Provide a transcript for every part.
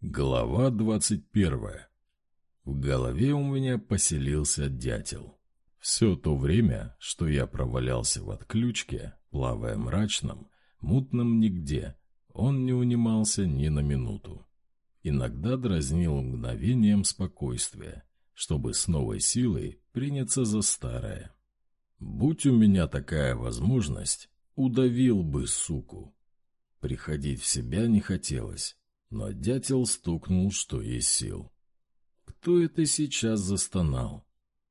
Глава двадцать первая. В голове у меня поселился дятел. Все то время, что я провалялся в отключке, плавая мрачным, мутным нигде, он не унимался ни на минуту. Иногда дразнил мгновением спокойствия, чтобы с новой силой приняться за старое. Будь у меня такая возможность, удавил бы суку. Приходить в себя не хотелось, но дятел стукнул, что есть сил. Кто это сейчас застонал?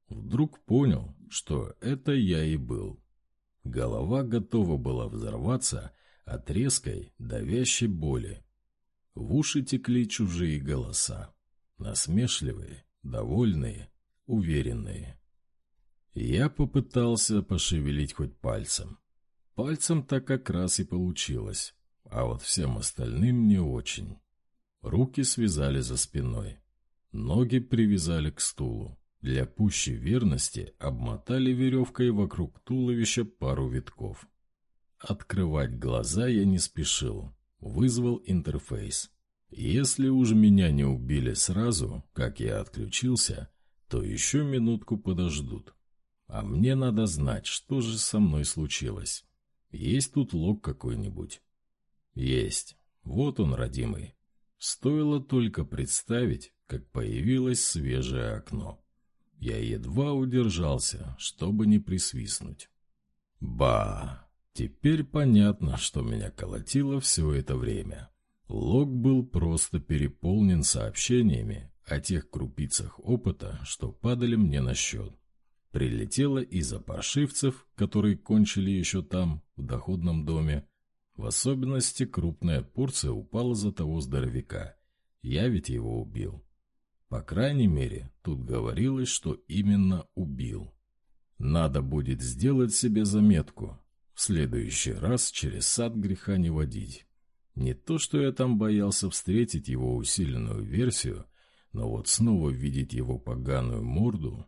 Вдруг понял, что это я и был. Голова готова была взорваться от резкой, давящей боли. В уши текли чужие голоса. Насмешливые, довольные, уверенные. Я попытался пошевелить хоть пальцем. Пальцем так как раз и получилось, а вот всем остальным не очень. Руки связали за спиной. Ноги привязали к стулу. Для пущей верности обмотали веревкой вокруг туловища пару витков. Открывать глаза я не спешил. Вызвал интерфейс. Если уж меня не убили сразу, как я отключился, то еще минутку подождут. А мне надо знать, что же со мной случилось. Есть тут лог какой-нибудь? Есть. Вот он, родимый. Стоило только представить, как появилось свежее окно. Я едва удержался, чтобы не присвистнуть. Ба! Теперь понятно, что меня колотило все это время. Лог был просто переполнен сообщениями о тех крупицах опыта, что падали мне на счет. Прилетело из-за паршивцев, которые кончили еще там, в доходном доме. В особенности крупная порция упала за того здоровяка. Я ведь его убил. По крайней мере, тут говорилось, что именно убил. Надо будет сделать себе заметку. В следующий раз через сад греха не водить. Не то, что я там боялся встретить его усиленную версию, но вот снова видеть его поганую морду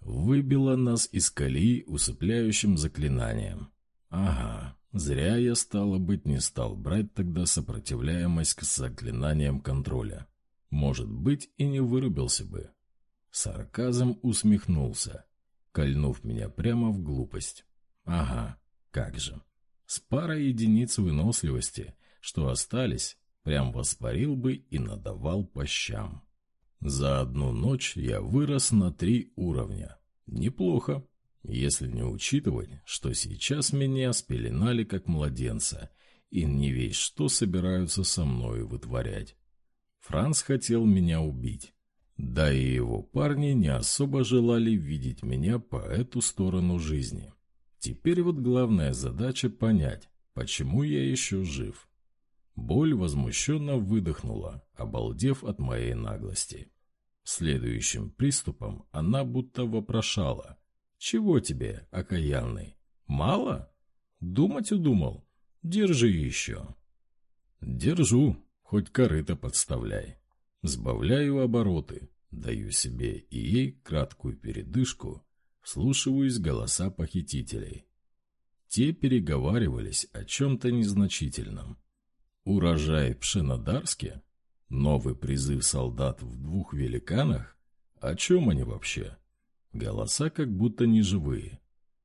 выбило нас из колеи усыпляющим заклинанием. Ага, зря я, стало быть, не стал брать тогда сопротивляемость к заклинаниям контроля. Может быть, и не вырубился бы. Сарказм усмехнулся, кольнув меня прямо в глупость. Ага, как же. С парой единиц выносливости, что остались, прям воспарил бы и надавал по щам. За одну ночь я вырос на три уровня. Неплохо, если не учитывать, что сейчас меня спеленали как младенца и не весь что собираются со мной вытворять. Франц хотел меня убить. Да и его парни не особо желали видеть меня по эту сторону жизни. Теперь вот главная задача понять, почему я еще жив. Боль возмущенно выдохнула, обалдев от моей наглости. Следующим приступом она будто вопрошала. «Чего тебе, окаянный? Мало? Думать удумал? Держи еще». «Держу», Хоть корыто подставляй. Сбавляю обороты, даю себе и ей краткую передышку, вслушиваюсь голоса похитителей. Те переговаривались о чем-то незначительном. Урожай Пшенодарске? Новый призыв солдат в двух великанах? О чем они вообще? Голоса как будто не живые.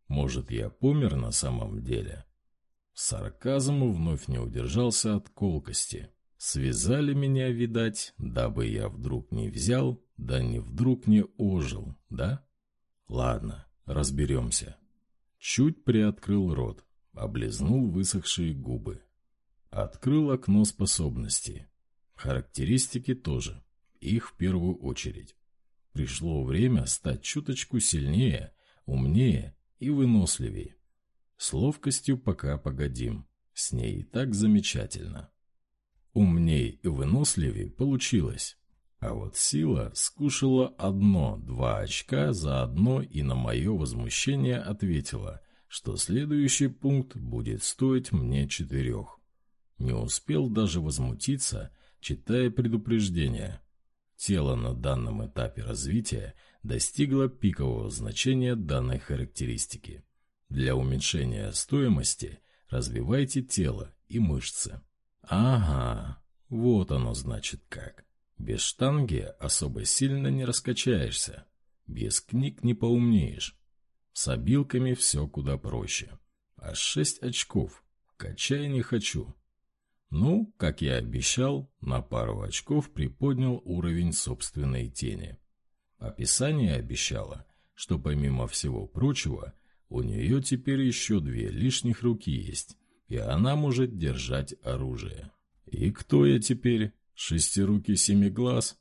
Может, я помер на самом деле? Сарказм вновь не удержался от колкости. Связали меня, видать, дабы я вдруг не взял, да не вдруг не ожил, да? Ладно, разберемся. Чуть приоткрыл рот, облизнул высохшие губы. Открыл окно способностей. Характеристики тоже, их в первую очередь. Пришло время стать чуточку сильнее, умнее и выносливее. С ловкостью пока погодим, с ней и так замечательно. Умней и выносливее получилось. А вот сила скушала одно-два очка заодно и на мое возмущение ответила, что следующий пункт будет стоить мне четырех. Не успел даже возмутиться, читая предупреждение. Тело на данном этапе развития достигло пикового значения данной характеристики. Для уменьшения стоимости развивайте тело и мышцы. Ага, Вот оно значит как. Без штанги особо сильно не раскачаешься. Без книг не поумнеешь. С обилками все куда проще. А шесть очков. Качай не хочу. Ну, как я обещал, на пару очков приподнял уровень собственной тени. Описание обещало, что помимо всего прочего, у нее теперь еще две лишних руки есть, и она может держать оружие. И кто я теперь? Шестирукий семиглаз?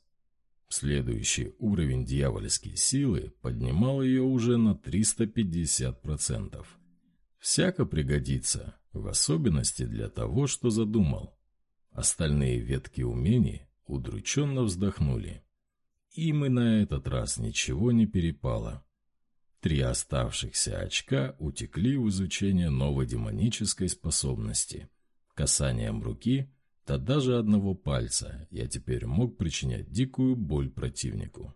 Следующий уровень дьявольской силы поднимал ее уже на 350%. Всяко пригодится, в особенности для того, что задумал. Остальные ветки умений удрученно вздохнули. Им и на этот раз ничего не перепало. Три оставшихся очка утекли в изучение новой демонической способности. Касанием руки, да даже одного пальца, я теперь мог причинять дикую боль противнику.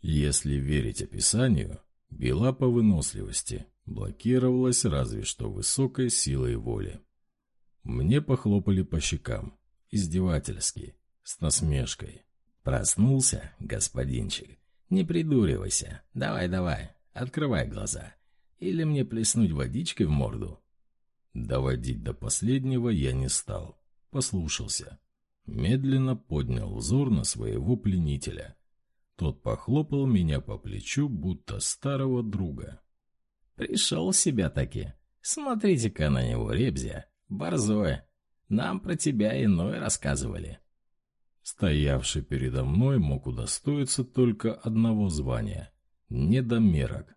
Если верить описанию, била по выносливости, блокировалась разве что высокой силой воли. Мне похлопали по щекам, издевательски, с насмешкой. «Проснулся, господинчик? Не придуривайся. Давай-давай, открывай глаза. Или мне плеснуть водичкой в морду?» Доводить до последнего я не стал. Послушался. Медленно поднял взор на своего пленителя. Тот похлопал меня по плечу, будто старого друга. «Пришел себя таки. Смотрите-ка на него, Ребзя. Борзое. Нам про тебя иное рассказывали». Стоявший передо мной мог удостоиться только одного звания — недомерок.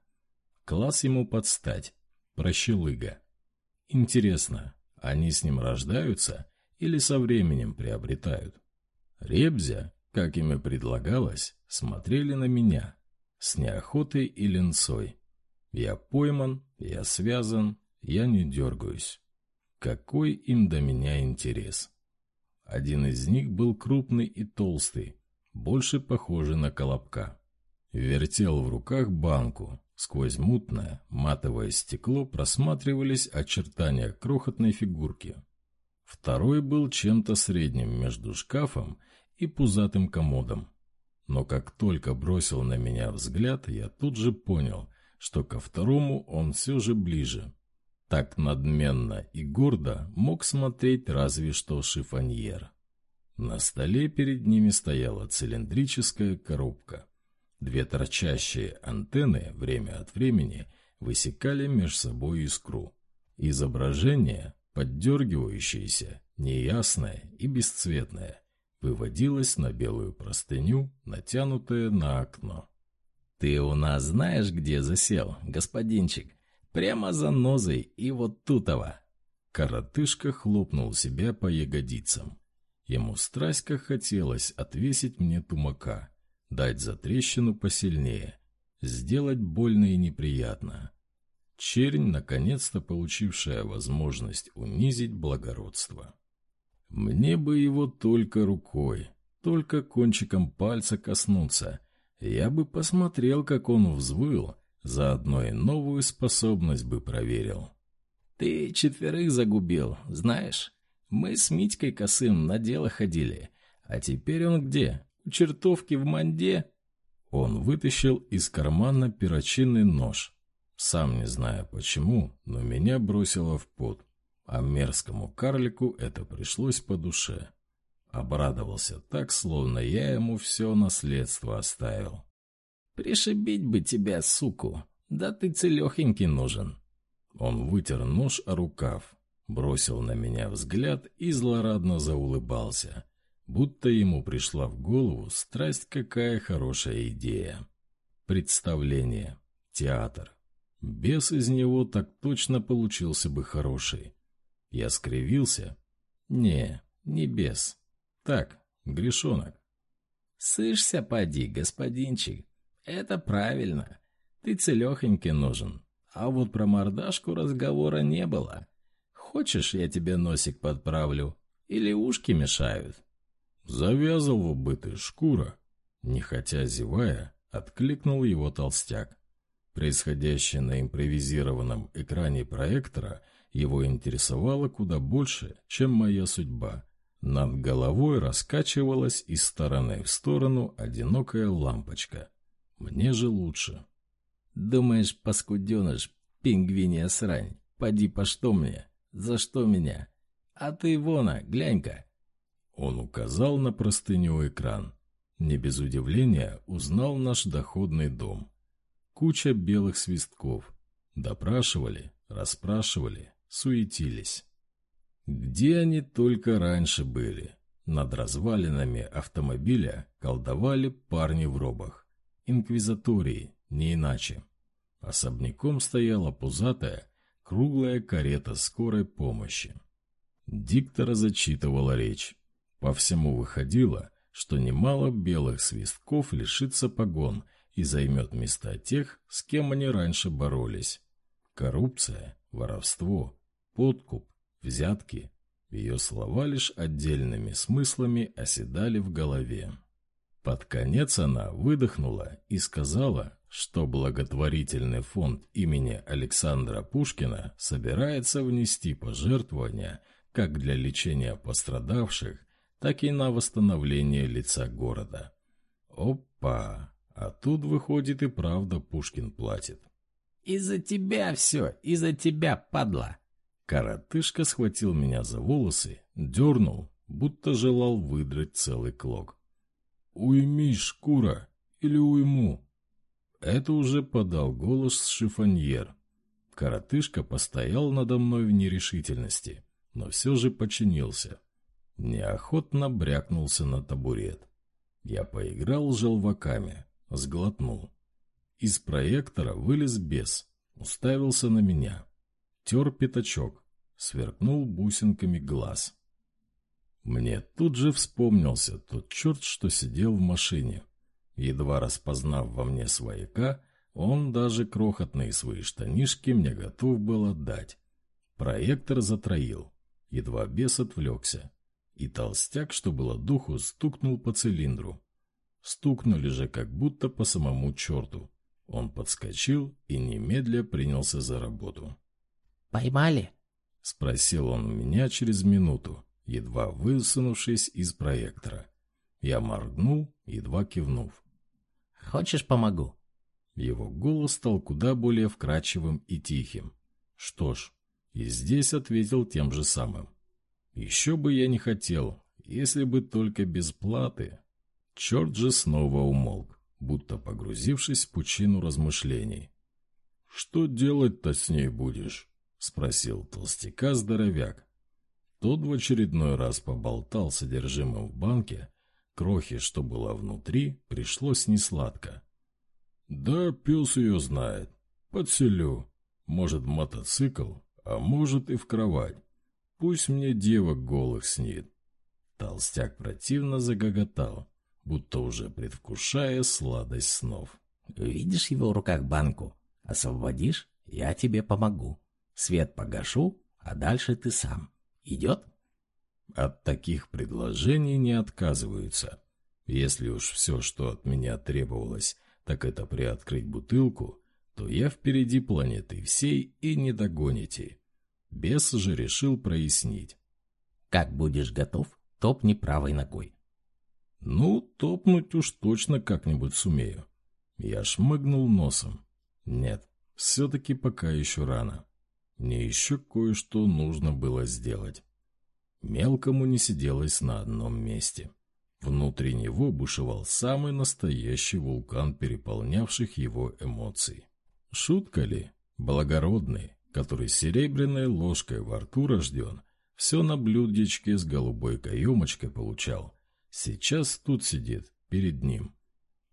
Класс ему подстать — прощелыга. Интересно, они с ним рождаются или со временем приобретают? Ребзя, как им и предлагалось, смотрели на меня с неохотой и ленцой. Я пойман, я связан, я не дергаюсь. Какой им до меня интерес? Один из них был крупный и толстый, больше похожий на колобка. Вертел в руках банку. Сквозь мутное, матовое стекло просматривались очертания крохотной фигурки. Второй был чем-то средним между шкафом и пузатым комодом. Но как только бросил на меня взгляд, я тут же понял, что ко второму он все же ближе. Так надменно и гордо мог смотреть разве что шифоньер. На столе перед ними стояла цилиндрическая коробка. Две торчащие антенны время от времени высекали меж собой искру. Изображение, поддергивающееся, неясное и бесцветное, выводилось на белую простыню, натянутое на окно. «Ты у нас знаешь, где засел, господинчик?» Прямо за нозой и вот тутова. Коротышка хлопнул себя по ягодицам. Ему страсть как хотелось отвесить мне тумака, дать за трещину посильнее, сделать больно и неприятно. Чернь, наконец-то получившая возможность унизить благородство. Мне бы его только рукой, только кончиком пальца коснуться. Я бы посмотрел, как он взвыл, Заодно и новую способность бы проверил. «Ты четверых загубил, знаешь? Мы с Митькой Косым на дело ходили. А теперь он где? У чертовки в манде?» Он вытащил из кармана перочинный нож. Сам не знаю почему, но меня бросило в пот. А мерзкому карлику это пришлось по душе. Обрадовался так, словно я ему все наследство оставил. Пришибить бы тебя, суку. Да ты целехенький нужен. Он вытер нож о рукав, бросил на меня взгляд и злорадно заулыбался, будто ему пришла в голову страсть какая хорошая идея. Представление, театр. Бес из него так точно получился бы хороший. Я скривился. Не, не бес. Так, грешонок. Сышься, поди, господинчик. Это правильно. Ты целехонький нужен. А вот про мордашку разговора не было. Хочешь, я тебе носик подправлю? Или ушки мешают? Завязывал бы ты, шкура. Нехотя зевая, откликнул его толстяк. Происходящее на импровизированном экране проектора его интересовало куда больше, чем моя судьба. Над головой раскачивалась из стороны в сторону одинокая лампочка. Мне же лучше. Думаешь, паскуденыш, пингвиния срань, поди по что мне? За что меня? А ты, Вона, глянь-ка. Он указал на простыню экран. Не без удивления узнал наш доходный дом. Куча белых свистков. Допрашивали, расспрашивали, суетились. Где они только раньше были? Над развалинами автомобиля колдовали парни в робах. Инквизатории, не иначе. Особняком стояла пузатая, круглая карета скорой помощи. Диктора зачитывала речь. По всему выходило, что немало белых свистков лишится погон и займет места тех, с кем они раньше боролись. Коррупция, воровство, подкуп, взятки. Ее слова лишь отдельными смыслами оседали в голове. Под конец она выдохнула и сказала, что благотворительный фонд имени Александра Пушкина собирается внести пожертвования как для лечения пострадавших, так и на восстановление лица города. Опа! А тут, выходит, и правда Пушкин платит. «Из-за тебя все, из-за тебя, падла!» Коротышка схватил меня за волосы, дернул, будто желал выдрать целый клок. «Уйми, шкура, или уйму!» Это уже подал голос шифоньер. Коротышка постоял надо мной в нерешительности, но все же подчинился. Неохотно брякнулся на табурет. Я поиграл желваками, сглотнул. Из проектора вылез бес, уставился на меня тер пятачок, сверкнул бусинками глаз. Мне тут же вспомнился тот черт, что сидел в машине. Едва распознав во мне свояка, он даже крохотные свои штанишки мне готов был отдать. Проектор затроил, едва бес отвлекся, и толстяк, что было духу, стукнул по цилиндру. Стукнули же как будто по самому черту. Он подскочил и немедля принялся за работу. «Поймали?» — спросил он меня через минуту, едва высунувшись из проектора. Я моргнул, едва кивнув. «Хочешь, помогу?» Его голос стал куда более вкрадчивым и тихим. Что ж, и здесь ответил тем же самым. Еще бы я не хотел, если бы только без платы. Черт же снова умолк, будто погрузившись в пучину размышлений. «Что делать-то с ней будешь?» — спросил толстяка здоровяк. Тот в очередной раз поболтал содержимым в банке. Крохи, что было внутри, пришлось несладко. «Да, пес ее знает. Подселю. Может, в мотоцикл, а может и в кровать. Пусть мне девок голых снит». Толстяк противно загоготал, будто уже предвкушая сладость снов. «Видишь его в руках банку? Освободишь? Я тебе помогу». Свет погашу, а дальше ты сам. Идет? От таких предложений не отказываются. Если уж все, что от меня требовалось, так это приоткрыть бутылку, то я впереди планеты всей и не догоните. Бес же решил прояснить. Как будешь готов, топни правой ногой. Ну, топнуть уж точно как-нибудь сумею. Я шмыгнул носом. Нет, все-таки пока еще рано. Мне еще кое-что нужно было сделать. Мелкому не сиделось на одном месте. Внутри него бушевал самый настоящий вулкан переполнявших его эмоций. Шутка ли? Благородный, который серебряной ложкой во рту рожден, все на блюдечке с голубой каемочкой получал. Сейчас тут сидит, перед ним.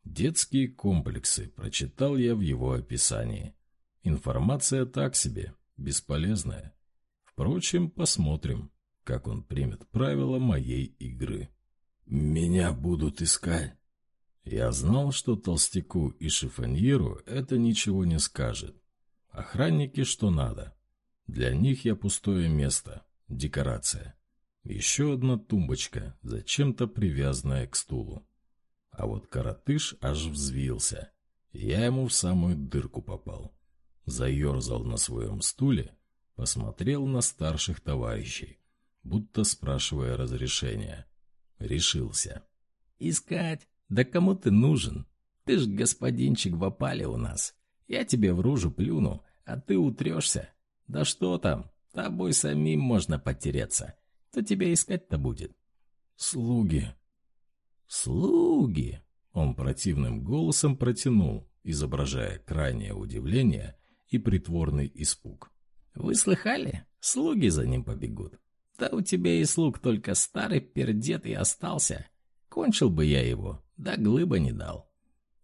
Детские комплексы прочитал я в его описании. Информация так себе, бесполезная. Впрочем, посмотрим, как он примет правила моей игры. Меня будут искать. Я знал, что толстяку и шифоньеру это ничего не скажет. Охранники что надо. Для них я пустое место, декорация. Еще одна тумбочка, зачем-то привязанная к стулу. А вот коротыш аж взвился. Я ему в самую дырку попал заерзал на своем стуле, посмотрел на старших товарищей, будто спрашивая разрешения. Решился. «Искать? Да кому ты нужен? Ты ж господинчик в опале у нас. Я тебе в ружу плюну, а ты утрешься. Да что там, тобой самим можно потереться. Кто тебя искать-то будет?» «Слуги». «Слуги?» Он противным голосом протянул, изображая крайнее удивление и притворный испуг. «Вы слыхали? Слуги за ним побегут. Да у тебя и слуг только старый пердет и остался. Кончил бы я его, да глыба не дал».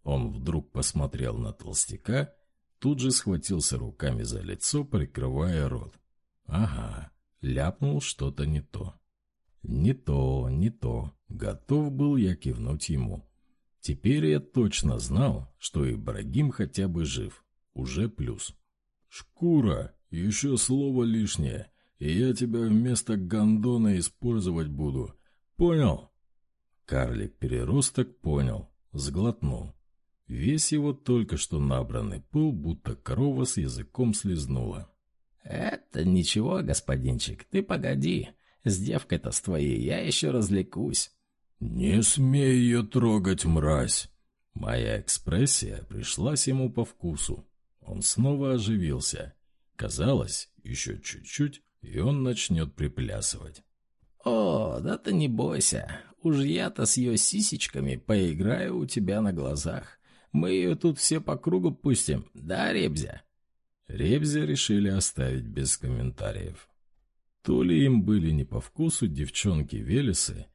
Он вдруг посмотрел на толстяка, тут же схватился руками за лицо, прикрывая рот. «Ага, ляпнул что-то не то». «Не то, не то». Готов был я кивнуть ему. Теперь я точно знал, что Ибрагим хотя бы жив. Уже плюс. «Шкура, еще слово лишнее, и я тебя вместо гондона использовать буду. Понял?» Карлик-переросток понял, сглотнул. Весь его только что набранный пыл, будто корова с языком слезнула. «Это ничего, господинчик, ты погоди. С девкой-то с твоей я еще развлекусь». «Не смей ее трогать, мразь!» Моя экспрессия пришлась ему по вкусу. Он снова оживился. Казалось, еще чуть-чуть, и он начнет приплясывать. «О, да ты не бойся. Уж я-то с ее сисечками поиграю у тебя на глазах. Мы ее тут все по кругу пустим, да, Ребзя?» Ребзя решили оставить без комментариев. То ли им были не по вкусу девчонки-велесы,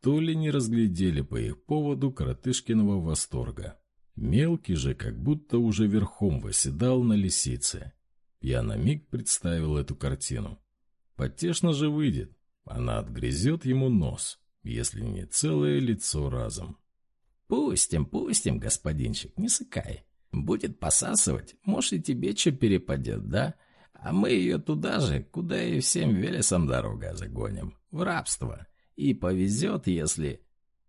то ли не разглядели по их поводу коротышкиного восторга. Мелкий же как будто уже верхом восседал на лисице. Я на миг представил эту картину. Потешно же выйдет. Она отгрызет ему нос, если не целое лицо разом. «Пустим, пустим, господинчик, не сыкай. Будет посасывать, может, и тебе что перепадет, да? А мы ее туда же, куда и всем велесом дорога загоним, в рабство. И повезет, если...»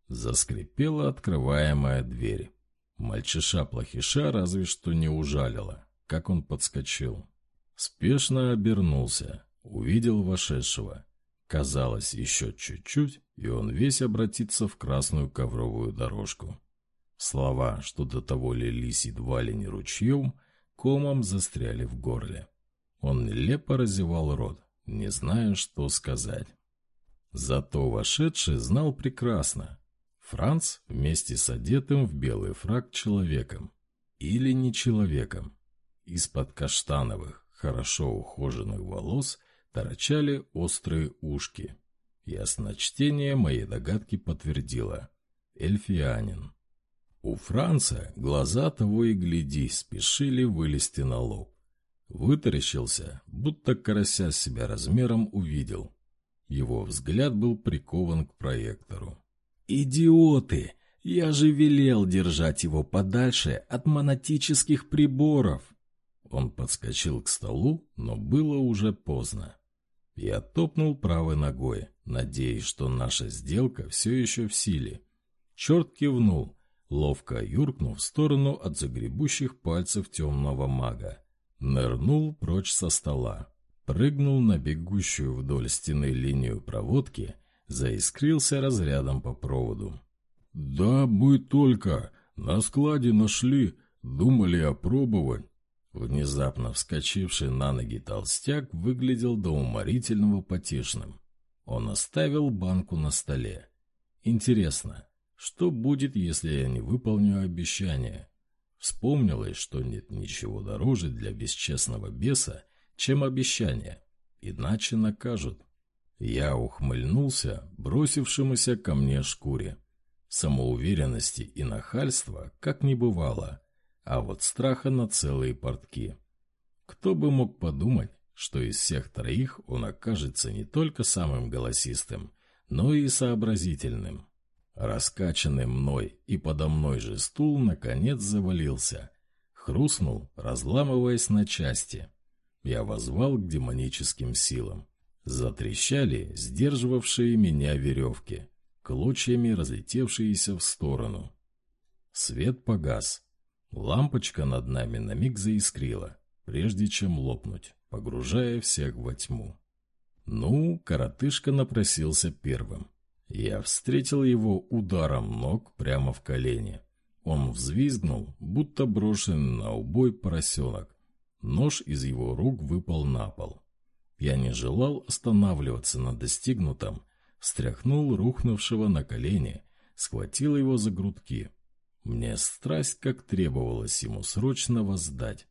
Заскрипела открываемая дверь. Мальчиша-плохиша разве что не ужалила, как он подскочил. Спешно обернулся, увидел вошедшего. Казалось, еще чуть-чуть, и он весь обратится в красную ковровую дорожку. Слова, что до того лились едва ли не ручьем, комом застряли в горле. Он нелепо разевал рот, не зная, что сказать. Зато вошедший знал прекрасно. Франц вместе с одетым в белый фраг человеком. Или не человеком. Из-под каштановых, хорошо ухоженных волос торчали острые ушки. Ясночтение моей догадки подтвердило. Эльфианин. У Франца глаза того и гляди спешили вылезти на лоб. Вытаращился, будто карася себя размером увидел. Его взгляд был прикован к проектору. «Идиоты! Я же велел держать его подальше от монотических приборов!» Он подскочил к столу, но было уже поздно. Я топнул правой ногой, надеясь, что наша сделка все еще в силе. Черт кивнул, ловко юркнув в сторону от загребущих пальцев темного мага. Нырнул прочь со стола прыгнул на бегущую вдоль стены линию проводки, заискрился разрядом по проводу. «Да, мы только! На складе нашли, думали опробовать!» Внезапно вскочивший на ноги толстяк выглядел до уморительного потешным. Он оставил банку на столе. «Интересно, что будет, если я не выполню обещание?» Вспомнилось, что нет ничего дороже для бесчестного беса, чем обещание, иначе накажут. Я ухмыльнулся, бросившемуся ко мне шкуре. Самоуверенности и нахальства как не бывало, а вот страха на целые портки. Кто бы мог подумать, что из всех троих он окажется не только самым голосистым, но и сообразительным. Раскачанный мной и подо мной же стул наконец завалился, хрустнул, разламываясь на части. Я возвал к демоническим силам. Затрещали сдерживавшие меня веревки, клочьями разлетевшиеся в сторону. Свет погас. Лампочка над нами на миг заискрила, прежде чем лопнуть, погружая всех во тьму. Ну, коротышка напросился первым. Я встретил его ударом ног прямо в колени. Он взвизгнул, будто брошенный на убой поросенок. Нож из его рук выпал на пол. Я не желал останавливаться на достигнутом, встряхнул рухнувшего на колени, схватил его за грудки. Мне страсть как требовалось ему срочно воздать.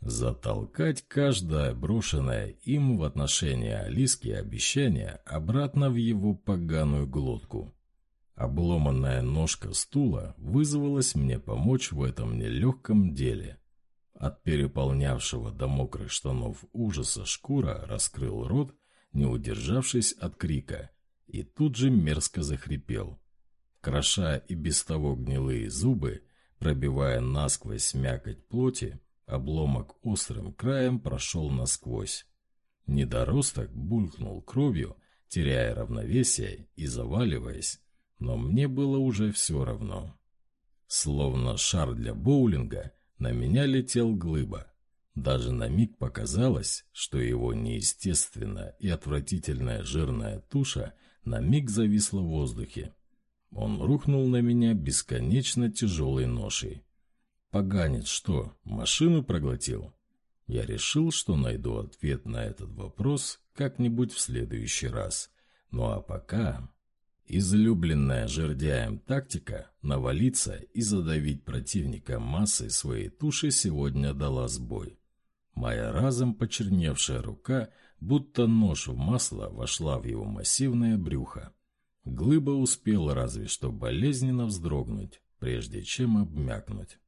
Затолкать каждое брошенное им в отношении Алиски обещание обратно в его поганую глотку. Обломанная ножка стула вызвалась мне помочь в этом нелегком деле. От переполнявшего до мокрых штанов ужаса шкура раскрыл рот, не удержавшись от крика, и тут же мерзко захрипел. Кроша и без того гнилые зубы, пробивая насквозь мякоть плоти, Обломок острым краем прошел насквозь. Недоросток булькнул кровью, теряя равновесие и заваливаясь, но мне было уже все равно. Словно шар для боулинга, на меня летел глыба. Даже на миг показалось, что его неестественная и отвратительная жирная туша на миг зависла в воздухе. Он рухнул на меня бесконечно тяжелой ношей. Поганец что, машину проглотил? Я решил, что найду ответ на этот вопрос как-нибудь в следующий раз. Ну а пока... Излюбленная жердяем тактика навалиться и задавить противника массой своей туши сегодня дала сбой. Моя разом почерневшая рука, будто нож в масло, вошла в его массивное брюхо. Глыба успела разве что болезненно вздрогнуть, прежде чем обмякнуть.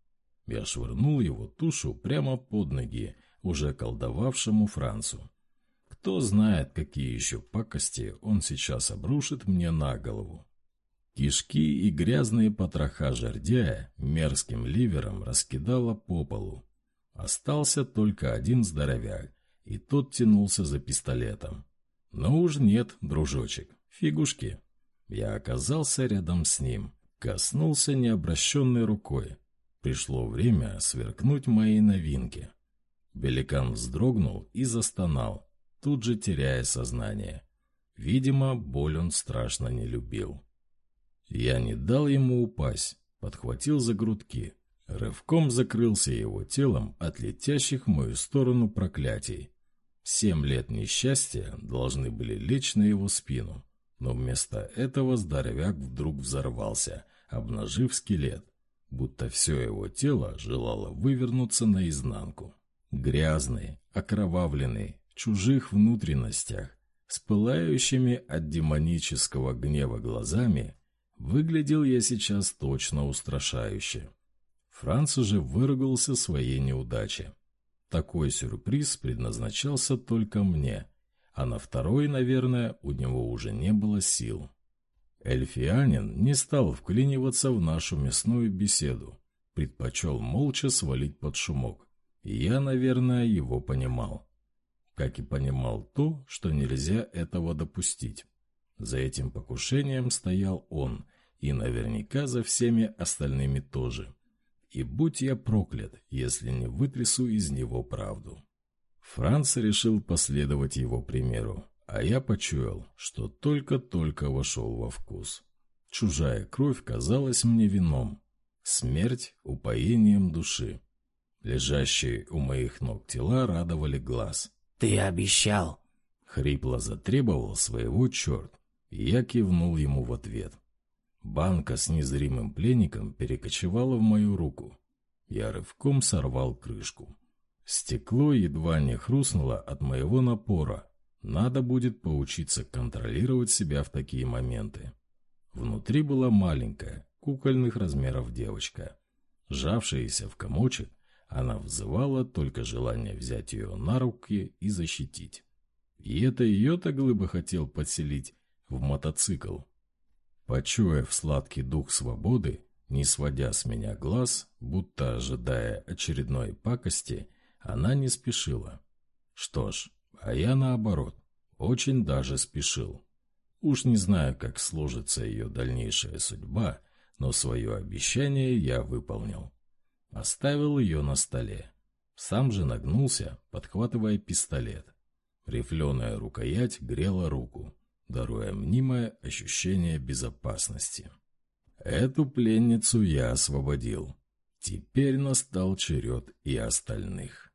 Я швырнул его тушу прямо под ноги, уже колдовавшему Францу. Кто знает, какие еще пакости он сейчас обрушит мне на голову. Кишки и грязные потроха жердяя мерзким ливером раскидала по полу. Остался только один здоровяк, и тот тянулся за пистолетом. Но уж нет, дружочек, фигушки. Я оказался рядом с ним, коснулся необращенной рукой, Пришло время сверкнуть мои новинки. Великан вздрогнул и застонал, тут же теряя сознание. Видимо, боль он страшно не любил. Я не дал ему упасть, подхватил за грудки, рывком закрылся его телом от летящих в мою сторону проклятий. Семь лет несчастья должны были лечь на его спину, но вместо этого здоровяк вдруг взорвался, обнажив скелет будто все его тело желало вывернуться наизнанку. Грязный, окровавленный, чужих внутренностях, с пылающими от демонического гнева глазами, выглядел я сейчас точно устрашающе. Франц уже выругался своей неудаче. Такой сюрприз предназначался только мне, а на второй, наверное, у него уже не было сил. Эльфианин не стал вклиниваться в нашу мясную беседу, предпочел молча свалить под шумок. И я, наверное, его понимал. Как и понимал то, что нельзя этого допустить. За этим покушением стоял он, и наверняка за всеми остальными тоже. И будь я проклят, если не вытрясу из него правду. Франц решил последовать его примеру. А я почуял, что только-только вошел во вкус. Чужая кровь казалась мне вином, смерть — упоением души. Лежащие у моих ног тела радовали глаз. «Ты обещал!» — хрипло затребовал своего черт, я кивнул ему в ответ. Банка с незримым пленником перекочевала в мою руку. Я рывком сорвал крышку. Стекло едва не хрустнуло от моего напора, надо будет поучиться контролировать себя в такие моменты. Внутри была маленькая, кукольных размеров девочка. Сжавшаяся в комочек, она взывала только желание взять ее на руки и защитить. И это ее-то глыбо хотел подселить в мотоцикл. Почуяв сладкий дух свободы, не сводя с меня глаз, будто ожидая очередной пакости, она не спешила. Что ж, а я наоборот, очень даже спешил. Уж не знаю, как сложится ее дальнейшая судьба, но свое обещание я выполнил. Оставил ее на столе. Сам же нагнулся, подхватывая пистолет. Рифленая рукоять грела руку, даруя мнимое ощущение безопасности. Эту пленницу я освободил. Теперь настал черед и остальных.